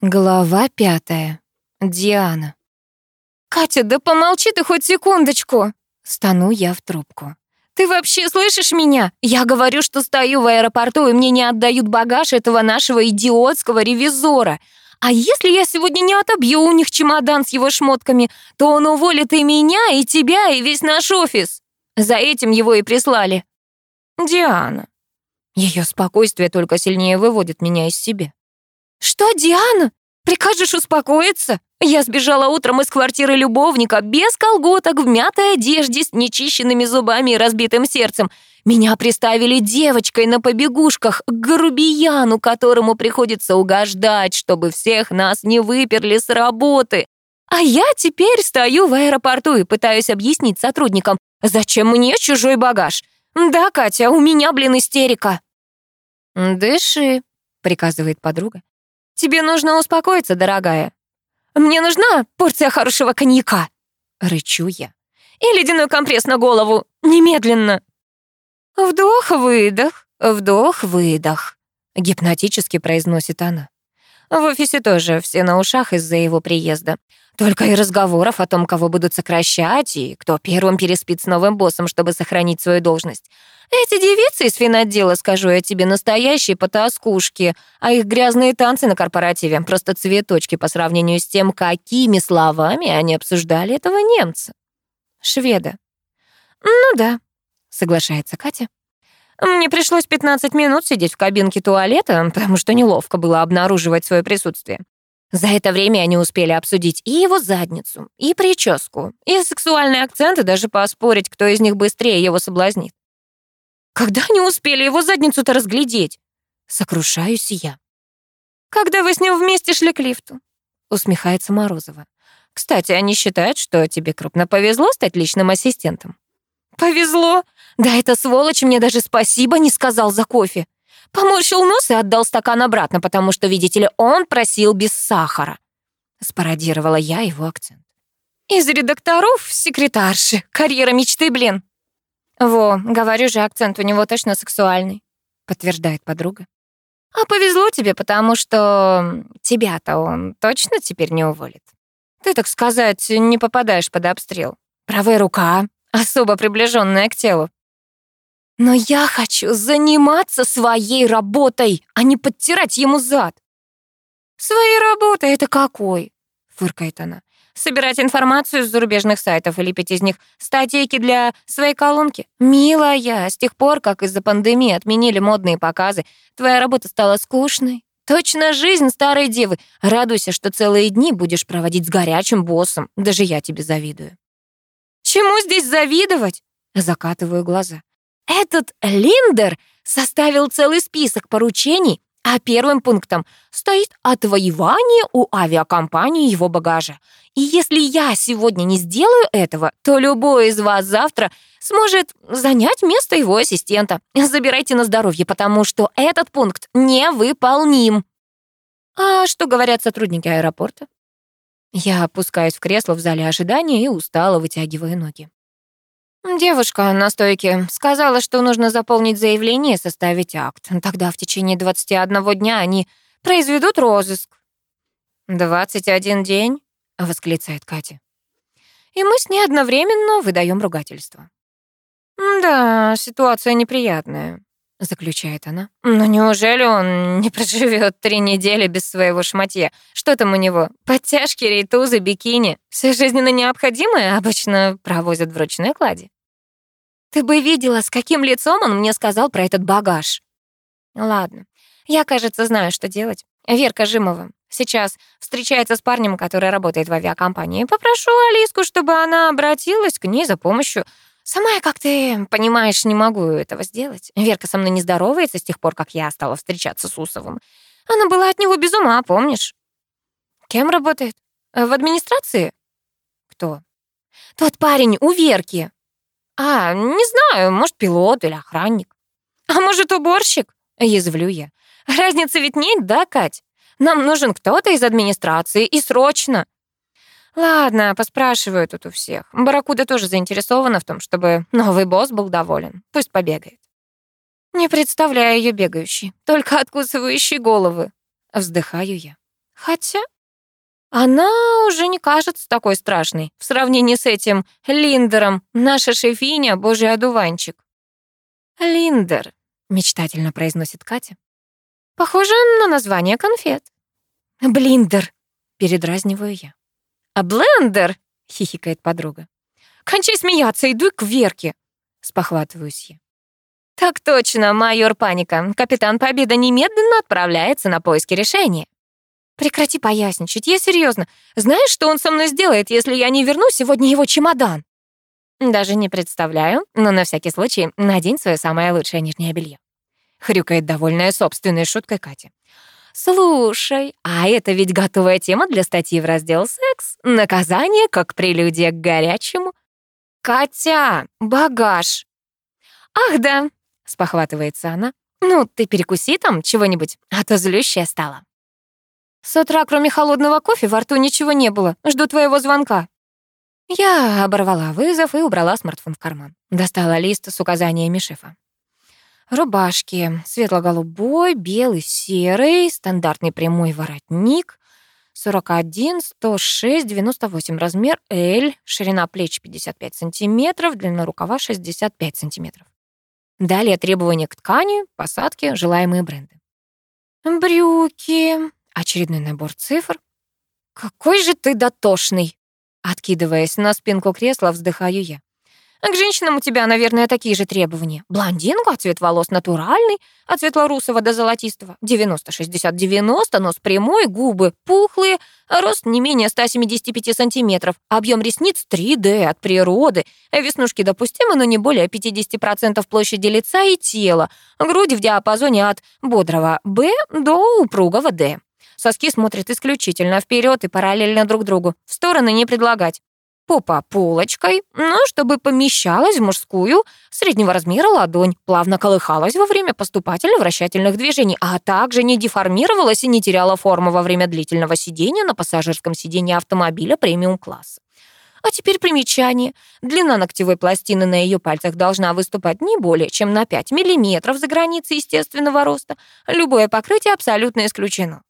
Глава пятая. Диана. «Катя, да помолчи ты хоть секундочку!» Стану я в трубку. «Ты вообще слышишь меня? Я говорю, что стою в аэропорту, и мне не отдают багаж этого нашего идиотского ревизора. А если я сегодня не отобью у них чемодан с его шмотками, то он уволит и меня, и тебя, и весь наш офис. За этим его и прислали». Диана. Ее спокойствие только сильнее выводит меня из себя. «Что, Диана? Прикажешь успокоиться? Я сбежала утром из квартиры любовника без колготок, в мятой одежде, с нечищенными зубами и разбитым сердцем. Меня приставили девочкой на побегушках к грубияну, которому приходится угождать, чтобы всех нас не выперли с работы. А я теперь стою в аэропорту и пытаюсь объяснить сотрудникам, зачем мне чужой багаж. Да, Катя, у меня, блин, истерика. «Дыши», — приказывает подруга. Тебе нужно успокоиться, дорогая. Мне нужна порция хорошего коньяка, рычу я. И ледяной компресс на голову, немедленно. Вдох-выдох, вдох-выдох, гипнотически произносит она. В офисе тоже все на ушах из-за его приезда. Только и разговоров о том, кого будут сокращать, и кто первым переспит с новым боссом, чтобы сохранить свою должность. Эти девицы из финотдела, скажу я тебе, настоящие потаскушки, а их грязные танцы на корпоративе — просто цветочки по сравнению с тем, какими словами они обсуждали этого немца. Шведа. «Ну да», — соглашается Катя. Мне пришлось 15 минут сидеть в кабинке туалета, потому что неловко было обнаруживать свое присутствие. За это время они успели обсудить и его задницу, и прическу, и сексуальные акценты, даже поспорить, кто из них быстрее его соблазнит. Когда они успели его задницу-то разглядеть? Сокрушаюсь я. Когда вы с ним вместе шли к лифту? Усмехается Морозова. Кстати, они считают, что тебе крупно повезло стать личным ассистентом. Повезло? Да это сволочь мне даже спасибо не сказал за кофе. Поморщил нос и отдал стакан обратно, потому что, видите ли, он просил без сахара. Спародировала я его акцент. Из редакторов секретарши. Карьера мечты, блин. «Во, говорю же, акцент у него точно сексуальный», — подтверждает подруга. «А повезло тебе, потому что тебя-то он точно теперь не уволит. Ты, так сказать, не попадаешь под обстрел. Правая рука, особо приближенная к телу. Но я хочу заниматься своей работой, а не подтирать ему зад. Своей работой это какой? Фыркает она собирать информацию с зарубежных сайтов и лепить из них статейки для своей колонки. Милая, с тех пор, как из-за пандемии отменили модные показы, твоя работа стала скучной. Точно жизнь старой девы. Радуйся, что целые дни будешь проводить с горячим боссом. Даже я тебе завидую. Чему здесь завидовать? Закатываю глаза. Этот Линдер составил целый список поручений а первым пунктом стоит отвоевание у авиакомпании его багажа. И если я сегодня не сделаю этого, то любой из вас завтра сможет занять место его ассистента. Забирайте на здоровье, потому что этот пункт невыполним. А что говорят сотрудники аэропорта? Я опускаюсь в кресло в зале ожидания и устало вытягиваю ноги. Девушка на стойке сказала, что нужно заполнить заявление и составить акт. Тогда в течение 21 дня они произведут розыск. «21 день?» — восклицает Катя. И мы с ней одновременно выдаем ругательство. «Да, ситуация неприятная», — заключает она. «Но неужели он не проживет три недели без своего шматья? Что там у него? Подтяжки, рейтузы, бикини? Все жизненно необходимое обычно провозят в ручной кладе». «Ты бы видела, с каким лицом он мне сказал про этот багаж». «Ладно, я, кажется, знаю, что делать. Верка Жимова сейчас встречается с парнем, который работает в авиакомпании. Попрошу Алиску, чтобы она обратилась к ней за помощью. Сама я, как ты понимаешь, не могу этого сделать. Верка со мной не здоровается с тех пор, как я стала встречаться с Усовым. Она была от него без ума, помнишь? Кем работает? В администрации? Кто? Тот парень у Верки. А, не знаю, может, пилот или охранник. А может, уборщик? Язвлю я. Разницы ведь нет, да, Кать? Нам нужен кто-то из администрации и срочно. Ладно, поспрашиваю тут у всех. Баракуда тоже заинтересована в том, чтобы новый босс был доволен. Пусть побегает. Не представляю ее бегающей, только откусывающей головы. Вздыхаю я. Хотя она уже не кажется такой страшной в сравнении с этим Линдером, наша шефиня, божий одуванчик. Линдер, мечтательно произносит Катя. Похоже на название конфет. Блиндер, передразниваю я. А блендер, хихикает подруга. Кончай смеяться, иду к Верке, спохватываюсь я. Так точно, майор Паника. Капитан Победа немедленно отправляется на поиски решения. Прекрати поясничать, я серьезно. Знаешь, что он со мной сделает, если я не верну сегодня его чемодан? Даже не представляю, но на всякий случай надень свое самое лучшее нижнее белье. Хрюкает довольная собственной шуткой Катя. Слушай, а это ведь готовая тема для статьи в раздел «Секс». Наказание как прелюдия к горячему. Катя, багаж. Ах да, спохватывается она. Ну, ты перекуси там чего-нибудь, а то злющая стала. С утра, кроме холодного кофе, во рту ничего не было. Жду твоего звонка. Я оборвала вызов и убрала смартфон в карман. Достала лист с указаниями шефа. Рубашки. Светло-голубой, белый, серый, стандартный прямой воротник. 41, 106, 98 размер L, ширина плеч 55 сантиметров, длина рукава 65 сантиметров. Далее требования к ткани, посадке, желаемые бренды. Брюки, Очередной набор цифр. «Какой же ты дотошный!» Откидываясь на спинку кресла, вздыхаю я. К женщинам у тебя, наверное, такие же требования. Блондинка, цвет волос натуральный, от светлорусого до золотистого. 90-60-90, нос прямой, губы пухлые, рост не менее 175 сантиметров, объем ресниц 3D от природы, веснушки допустимы, но не более 50% площади лица и тела, грудь в диапазоне от бодрого Б до упругого Д. Соски смотрят исключительно вперед и параллельно друг другу. В стороны не предлагать. Попа полочкой, но чтобы помещалась в мужскую среднего размера ладонь, плавно колыхалась во время поступательно-вращательных движений, а также не деформировалась и не теряла форму во время длительного сидения на пассажирском сиденье автомобиля премиум-класса. А теперь примечание. Длина ногтевой пластины на ее пальцах должна выступать не более чем на 5 мм за границей естественного роста. Любое покрытие абсолютно исключено.